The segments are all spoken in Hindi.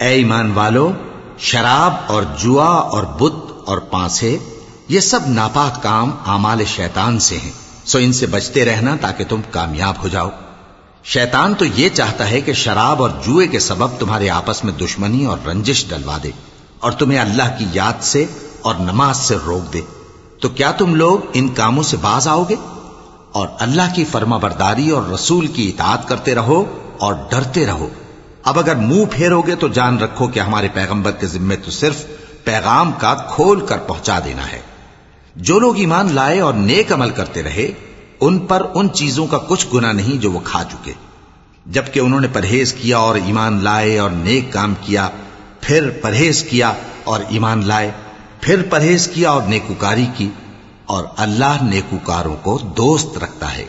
ऐ ईमान वालो शराब और जुआ और बुत और पांसे ये सब नापाक काम आमाल शैतान से हैं सो इनसे बचते रहना ताकि तुम कामयाब हो जाओ शैतान तो यह चाहता है कि शराब और जुए के सबब तुम्हारे आपस में दुश्मनी और रंजिश डलवा दे और तुम्हें अल्लाह की याद से और नमाज़ से रोक दे। तो क्या तुम लोग इन कामों से बाज आओगे? और अल्लाह की फर्माबरदारी और रसूल की इतात करते रहो और डरते रहो। अब अगर मुँह फेरोगे तो जान रखो कि हमारे पैगंबर के जिम्मे तो सिर्फ़ पैगाम का खोल कर पहुँचा देना है। जो लोग ईमान लाए और नेक अमल करते रहे उन पर उन चीजों का कुछ गुना नहीं जो वो खा चुके जबकि उन्होंने परहेज किया और ईमान लाए और नेक काम किया फिर परहेज किया और ईमान लाए फिर परहेज किया और नेकुकारी की और अल्लाह नेकुकारों को दोस्त रखता है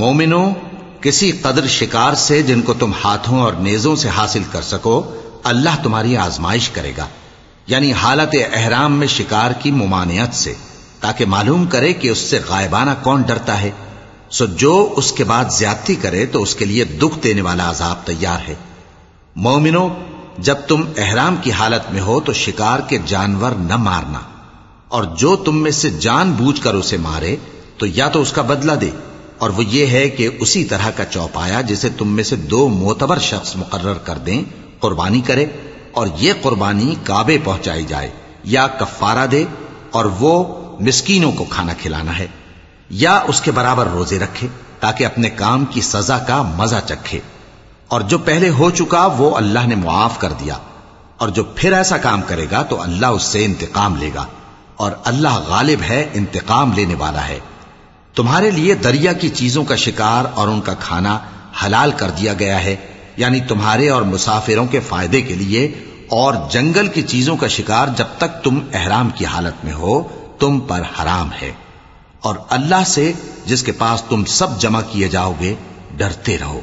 मोमिनो किसी कदर शिकार से जिनको तुम हाथों और नेजों से हासिल कर सको अल्लाह तुम्हारी आजमाइश करेगा यानी हालत एहराम में शिकार की मुमानियत से, ताकि मालूम करे कि उससे गायबाना कौन डरता है। सो जो उसके बाद ज्यादती करे तो उसके लिए दुख देने वाला अजाब तैयार है। मोमिनो, जब तुम एहराम की हालत में हो तो शिकार के जानवर न मारना। और जो तुम में से जान बूझ कर उसे मारे तो या तो उसका बदला दे। और वो ये है कि उसी तरह का चौपाया, जिसे तुम में से दो मोतबर शख्स मुकर्र कर दें, कुर्बानी करे और ये कुर्बानी काबे पहुंचाई जाए, या कफारा दे और वो मिस्कीनों को खाना खिलाना है, या उसके बराबर रोज़े रखे, ताकि अपने काम की सजा का मज़ा चखे। और जो पहले हो चुका, वो अल्लाह ने मुआफ कर दिया। और जो फिर ऐसा काम करेगा तो अल्लाह उससे इंतकाम लेगा। और अल्लाह गालिब है, इंतकाम लेने वाला है। तुम्हारे लिए दरिया की चीज़ों का शिकार और उनका खाना हलाल कर दिया गया है, यानी तुम्हारे और मुसाफिरों के फ़ायदे के लिए और जंगल की चीजों का शिकार जब तक तुम एहराम की हालत में हो तुम पर हराम है और अल्लाह से जिसके पास तुम सब जमा किए जाओगे डरते रहो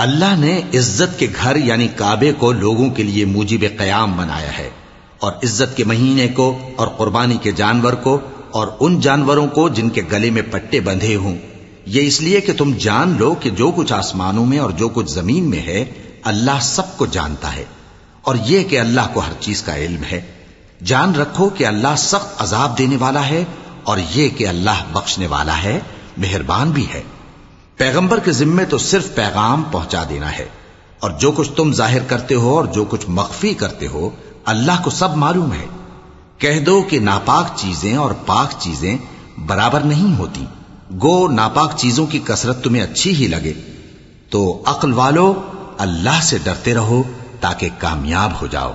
अल्लाह ने इज्जत के घर यानी काबे को लोगों के लिए मुजिब कयाम बनाया है और इज्जत के महीने को और कुर्बानी के जानवर को और उन जानवरों को जिनके गले में पट्टे बंधे हों ये इसलिए कि तुम जान लो कि जो कुछ आसमानों में और जो कुछ जमीन में है अल्लाह सबको जानता है और यह कि अल्लाह को हर चीज़ का इल्म है। जान रखो कि अल्लाह सख्त अजाब देने वाला है और यह कि अल्लाह बख्शने वाला है, मेहरबान भी है। पैगंबर के जिम्मे तो सिर्फ़ पैगाम पहुँचा देना है और जो कुछ तुम ज़ाहिर करते हो और जो कुछ मख्फी करते हो, अल्लाह को सब मालूम है। कह दो कि नापाक चीज़ें और पाक चीज़ें बराबर नहीं होती। गो नापाक चीज़ों की कसरत तुम्हें अच्छी ही लगे। तो अक्ल वालो अल्लाह से डरते रहो ताकि कामयाब हो जाओ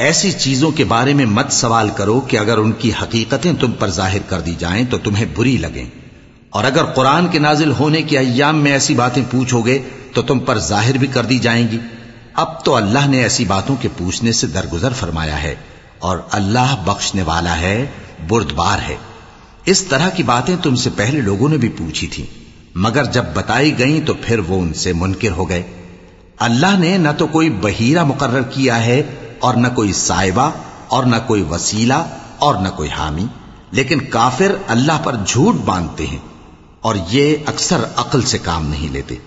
ऐसी चीज़ों के बारे में मत सवाल करो कि अगर उनकी हकीकतें तुम पर ज़ाहिर कर दी जाएँ तो तुम्हें बुरी लगें। और अगर कुरान के नाजिल होने के अयाम में ऐसी बातें पूछोगे तो तुम पर ज़ाहिर भी कर दी जाएँगी। अब तो अल्लाह ने ऐसी बातों के पूछने से दरगुजर फरमाया है, और अल्लाह बख्शने वाला है, बुरदबार है। इस तरह की बातें तुमसे पहले लोगों ने भी पूछी थी, मगर जब बताई गई तो फिर वो उनसे मुनकर हो गए। अल्लाह ने न तो कोई बहीरा मुकर्र किया है और न कोई साइबा और न कोई वसीला और न कोई हामी। लेकिन काफिर अल्लाह पर झूठ बांधते हैं और ये अक्सर अकल से काम नहीं लेते।